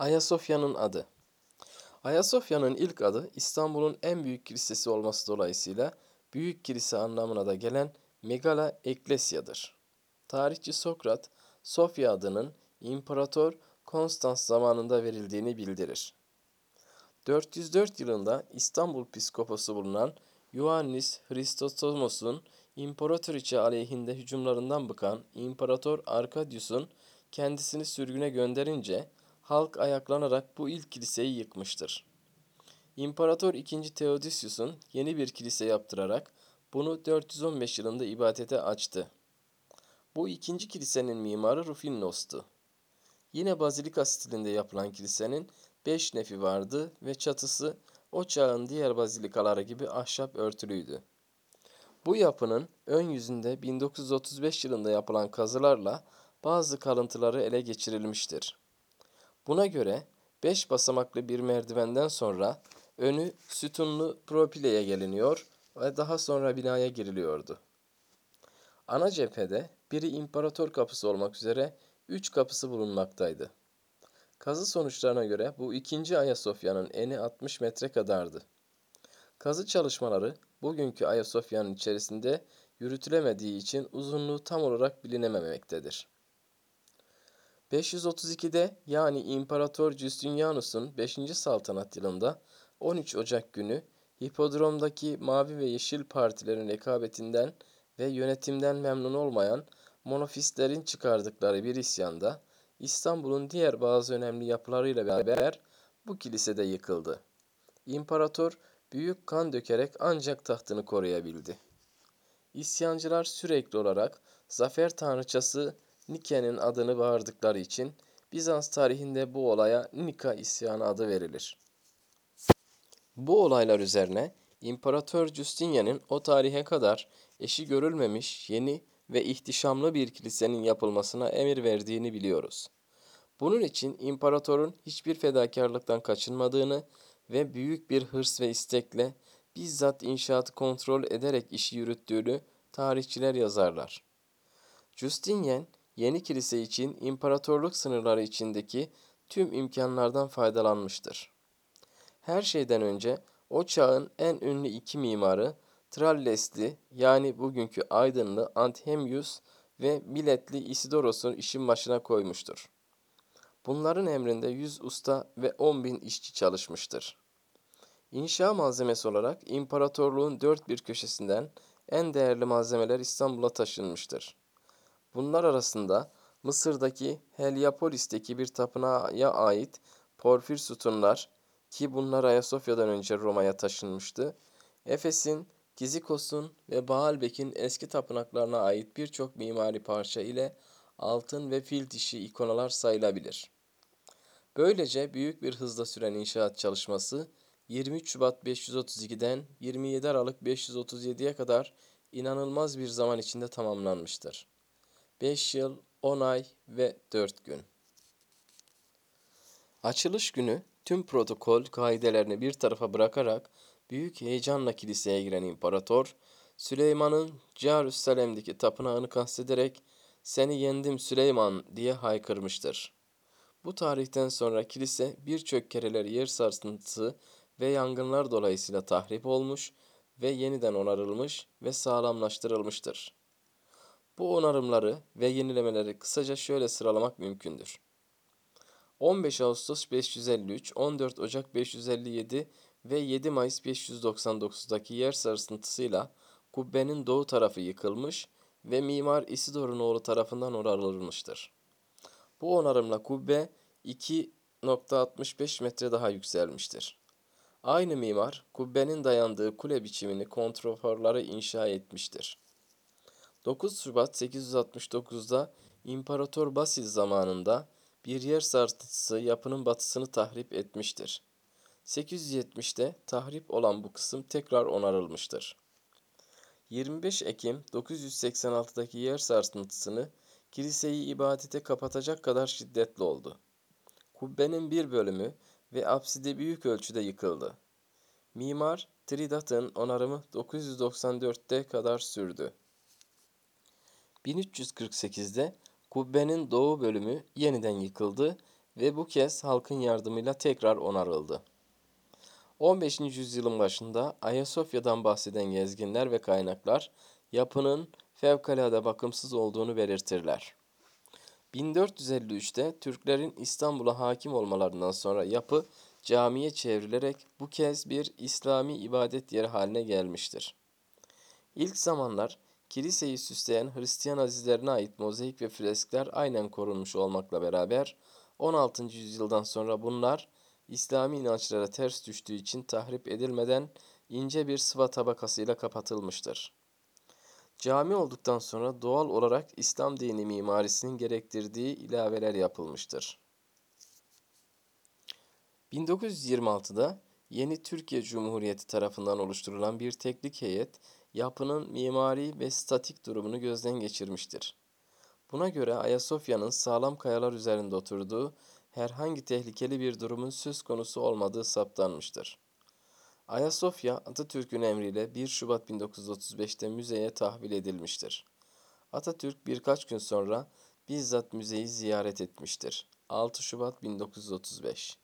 Ayasofya'nın adı Ayasofya'nın ilk adı İstanbul'un en büyük kilisesi olması dolayısıyla büyük kilise anlamına da gelen Megala Eklesya'dır. Tarihçi Sokrat, Sofya adının İmparator Konstans zamanında verildiğini bildirir. 404 yılında İstanbul Piskoposu bulunan Ioannis Hristotomos'un İmparatoriçe aleyhinde hücumlarından bıkan İmparator Arkadius'un kendisini sürgüne gönderince halk ayaklanarak bu ilk kiliseyi yıkmıştır. İmparator II. Theodosius'un yeni bir kilise yaptırarak bunu 415 yılında ibadete açtı. Bu ikinci kilisenin mimarı Rufinos'tu. Yine bazilika stilinde yapılan kilisenin beş nefi vardı ve çatısı o çağın diğer bazilikaları gibi ahşap örtülüydü. Bu yapının ön yüzünde 1935 yılında yapılan kazılarla bazı kalıntıları ele geçirilmiştir. Buna göre 5 basamaklı bir merdivenden sonra önü sütunlu propileye geliniyor ve daha sonra binaya giriliyordu. Ana cephede biri imparator kapısı olmak üzere 3 kapısı bulunmaktaydı. Kazı sonuçlarına göre bu ikinci Ayasofya'nın eni 60 metre kadardı. Kazı çalışmaları bugünkü Ayasofya'nın içerisinde yürütülemediği için uzunluğu tam olarak bilinememektedir. 532'de yani İmparator Justinianus'un 5. saltanat yılında 13 Ocak günü Hipodrom'daki Mavi ve Yeşil partilerin rekabetinden ve yönetimden memnun olmayan monofistlerin çıkardıkları bir isyanda İstanbul'un diğer bazı önemli yapılarıyla beraber bu kilisede yıkıldı. İmparator büyük kan dökerek ancak tahtını koruyabildi. İsyancılar sürekli olarak zafer tanrıçası Nike'nin adını bağırdıkları için Bizans tarihinde bu olaya Nika isyanı adı verilir. Bu olaylar üzerine İmparator Justinian'ın o tarihe kadar eşi görülmemiş yeni ve ihtişamlı bir kilisenin yapılmasına emir verdiğini biliyoruz. Bunun için imparatorun hiçbir fedakarlıktan kaçınmadığını ve büyük bir hırs ve istekle bizzat inşaatı kontrol ederek işi yürüttüğünü tarihçiler yazarlar. Justinian, yeni kilise için imparatorluk sınırları içindeki tüm imkanlardan faydalanmıştır. Her şeyden önce o çağın en ünlü iki mimarı Trallesli yani bugünkü Aydınlı Anthemius ve Miletli Isidoros'un işin başına koymuştur. Bunların emrinde 100 usta ve 10 bin işçi çalışmıştır. İnşa malzemesi olarak imparatorluğun dört bir köşesinden en değerli malzemeler İstanbul'a taşınmıştır. Bunlar arasında Mısır'daki Heliopolis'teki bir tapınağa ait porfir sütunlar ki bunlar Ayasofya'dan önce Roma'ya taşınmıştı. Efes'in, Kizikos'un ve Baalbek'in eski tapınaklarına ait birçok mimari parça ile altın ve fil dişi ikonalar sayılabilir. Böylece büyük bir hızla süren inşaat çalışması 23 Şubat 532'den 27 Aralık 537'ye kadar inanılmaz bir zaman içinde tamamlanmıştır. 5 yıl, 10 ay ve 4 gün. Açılış günü tüm protokol kaidelerini bir tarafa bırakarak büyük heyecanla kiliseye giren imparator, Süleyman'ın Jerusalem'deki tapınağını kastederek seni yendim Süleyman diye haykırmıştır. Bu tarihten sonra kilise birçok kereler yer sarsıntısı ve yangınlar dolayısıyla tahrip olmuş ve yeniden onarılmış ve sağlamlaştırılmıştır. Bu onarımları ve yenilemeleri kısaca şöyle sıralamak mümkündür. 15 Ağustos 553, 14 Ocak 557 ve 7 Mayıs 599'daki yer sarsıntısıyla kubbenin doğu tarafı yıkılmış ve mimar Isidor'un oğlu tarafından onarılmıştır. Bu onarımla kubbe 2.65 metre daha yükselmiştir. Aynı mimar kubbenin dayandığı kule biçimini kontroforları inşa etmiştir. 9 Şubat 869'da İmparator Basil zamanında bir yer sarsıntısı yapının batısını tahrip etmiştir. 870'te tahrip olan bu kısım tekrar onarılmıştır. 25 Ekim 986'daki yer sarsıntısını kiliseyi ibadete kapatacak kadar şiddetli oldu. Kubbenin bir bölümü ve apsidi büyük ölçüde yıkıldı. Mimar Tridat'ın onarımı 994'te kadar sürdü. 1348'de kubbenin doğu bölümü yeniden yıkıldı ve bu kez halkın yardımıyla tekrar onarıldı. 15. yüzyılın başında Ayasofya'dan bahseden gezginler ve kaynaklar yapının fevkalade bakımsız olduğunu belirtirler. 1453'te Türklerin İstanbul'a hakim olmalarından sonra yapı camiye çevrilerek bu kez bir İslami ibadet yeri haline gelmiştir. İlk zamanlar kiliseyi süsleyen Hristiyan azizlerine ait mozaik ve freskler aynen korunmuş olmakla beraber 16. yüzyıldan sonra bunlar İslami inançlara ters düştüğü için tahrip edilmeden ince bir sıva tabakasıyla kapatılmıştır. Cami olduktan sonra doğal olarak İslam dini mimarisinin gerektirdiği ilaveler yapılmıştır. 1926'da yeni Türkiye Cumhuriyeti tarafından oluşturulan bir teknik heyet yapının mimari ve statik durumunu gözden geçirmiştir. Buna göre Ayasofya'nın sağlam kayalar üzerinde oturduğu herhangi tehlikeli bir durumun söz konusu olmadığı saptanmıştır. Ayasofya Atatürk'ün emriyle 1 Şubat 1935'te müzeye tahvil edilmiştir. Atatürk birkaç gün sonra bizzat müzeyi ziyaret etmiştir. 6 Şubat 1935